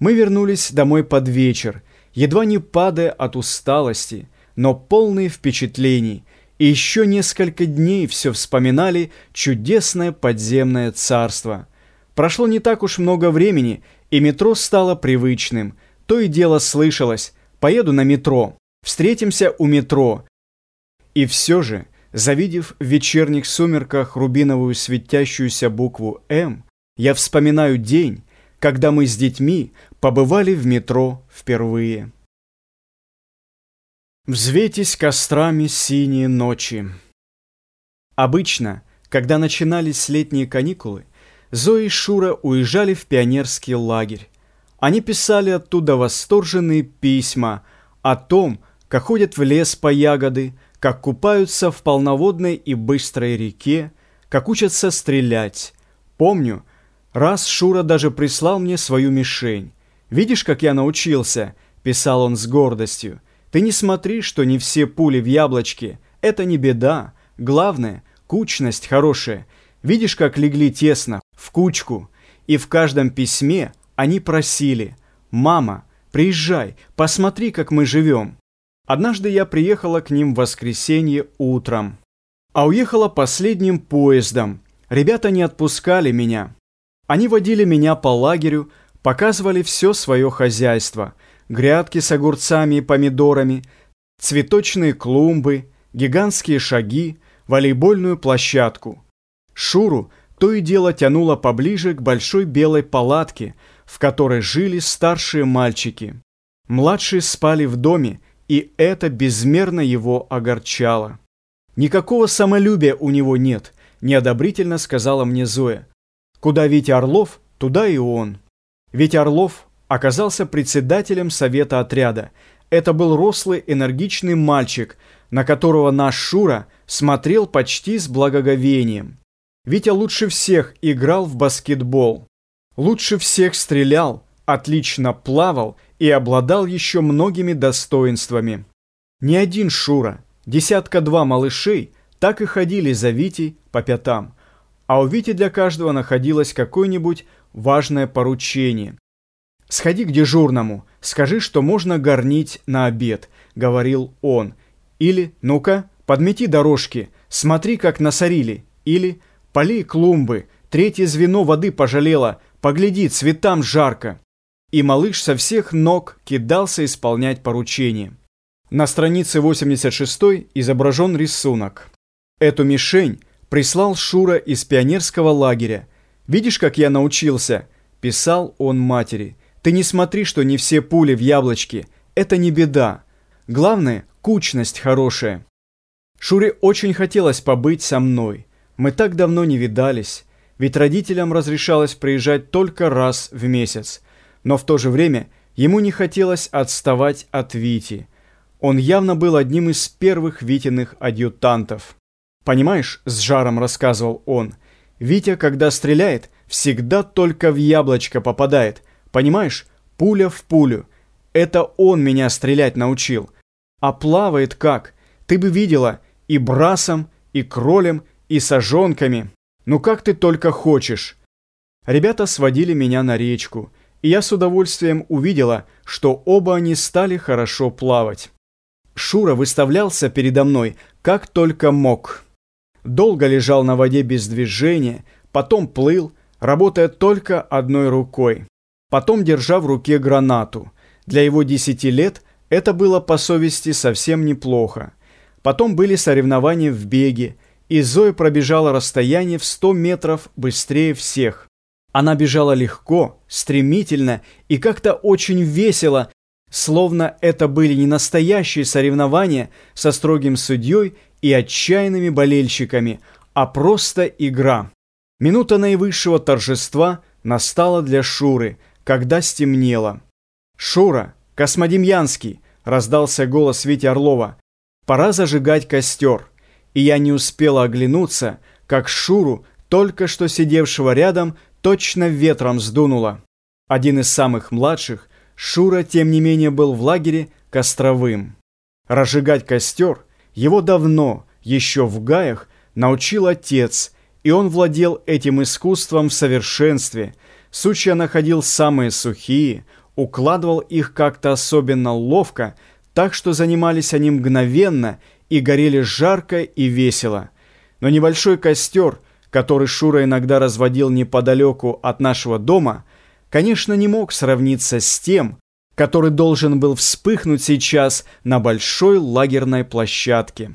Мы вернулись домой под вечер, едва не падая от усталости, но полные впечатлений, и еще несколько дней все вспоминали чудесное подземное царство. Прошло не так уж много времени, и метро стало привычным. То и дело слышалось «поеду на метро», «встретимся у метро». И все же, завидев в вечерних сумерках рубиновую светящуюся букву «М», я вспоминаю день, когда мы с детьми побывали в метро впервые. Взвейтесь кострами синие ночи. Обычно, когда начинались летние каникулы, Зои и Шура уезжали в пионерский лагерь. Они писали оттуда восторженные письма о том, как ходят в лес по ягоды, как купаются в полноводной и быстрой реке, как учатся стрелять. Помню, раз Шура даже прислал мне свою мишень. «Видишь, как я научился?» – писал он с гордостью. «Ты не смотри, что не все пули в яблочке. Это не беда. Главное – кучность хорошая. Видишь, как легли тесно, в кучку. И в каждом письме они просили «Мама, приезжай, посмотри, как мы живем». Однажды я приехала к ним в воскресенье утром, а уехала последним поездом. Ребята не отпускали меня. Они водили меня по лагерю, показывали все свое хозяйство. Грядки с огурцами и помидорами, цветочные клумбы, гигантские шаги, волейбольную площадку. Шуру то и дело тянуло поближе к большой белой палатке, в которой жили старшие мальчики. Младшие спали в доме, и это безмерно его огорчало. «Никакого самолюбия у него нет», – неодобрительно сказала мне Зоя. «Куда Витя Орлов, туда и он». Ведь Орлов оказался председателем совета отряда. Это был рослый, энергичный мальчик, на которого наш Шура смотрел почти с благоговением. Витя лучше всех играл в баскетбол. Лучше всех стрелял, отлично плавал и обладал еще многими достоинствами. Ни один Шура, десятка-два малышей так и ходили за Витей по пятам. А у Вити для каждого находилось какое-нибудь важное поручение. «Сходи к дежурному, скажи, что можно горнить на обед», — говорил он. Или «Ну-ка, подмети дорожки, смотри, как насорили». Или «Полей клумбы, третье звено воды пожалело, погляди, цветам жарко». И малыш со всех ног кидался исполнять поручение. На странице 86 изображен рисунок. Эту мишень прислал Шура из пионерского лагеря. «Видишь, как я научился?» – писал он матери. «Ты не смотри, что не все пули в яблочке. Это не беда. Главное – кучность хорошая». Шуре очень хотелось побыть со мной. Мы так давно не видались, ведь родителям разрешалось приезжать только раз в месяц. Но в то же время ему не хотелось отставать от Вити. Он явно был одним из первых Витиных адъютантов. «Понимаешь», — с жаром рассказывал он, — «Витя, когда стреляет, всегда только в яблочко попадает. Понимаешь, пуля в пулю. Это он меня стрелять научил. А плавает как? Ты бы видела, и брасом, и кролем, и сожонками. Ну как ты только хочешь». Ребята сводили меня на речку, и я с удовольствием увидела, что оба они стали хорошо плавать. Шура выставлялся передо мной, как только мог долго лежал на воде без движения, потом плыл, работая только одной рукой. Потом держа в руке гранату. Для его десяти лет это было по совести совсем неплохо. Потом были соревнования в беге, и Зоя пробежала расстояние в 100 метров быстрее всех. Она бежала легко, стремительно и как-то очень весело, словно это были не настоящие соревнования со строгим судьей и отчаянными болельщиками, а просто игра. Минута наивысшего торжества настала для Шуры, когда стемнело. «Шура, Космодемьянский!» – раздался голос Вити Орлова. «Пора зажигать костер». И я не успела оглянуться, как Шуру, только что сидевшего рядом, точно ветром сдунуло. Один из самых младших, Шура, тем не менее, был в лагере костровым. Разжигать костер его давно, еще в Гаях, научил отец, и он владел этим искусством в совершенстве. Сучья находил самые сухие, укладывал их как-то особенно ловко, так что занимались они мгновенно и горели жарко и весело. Но небольшой костер, который Шура иногда разводил неподалеку от нашего дома, конечно, не мог сравниться с тем, который должен был вспыхнуть сейчас на большой лагерной площадке.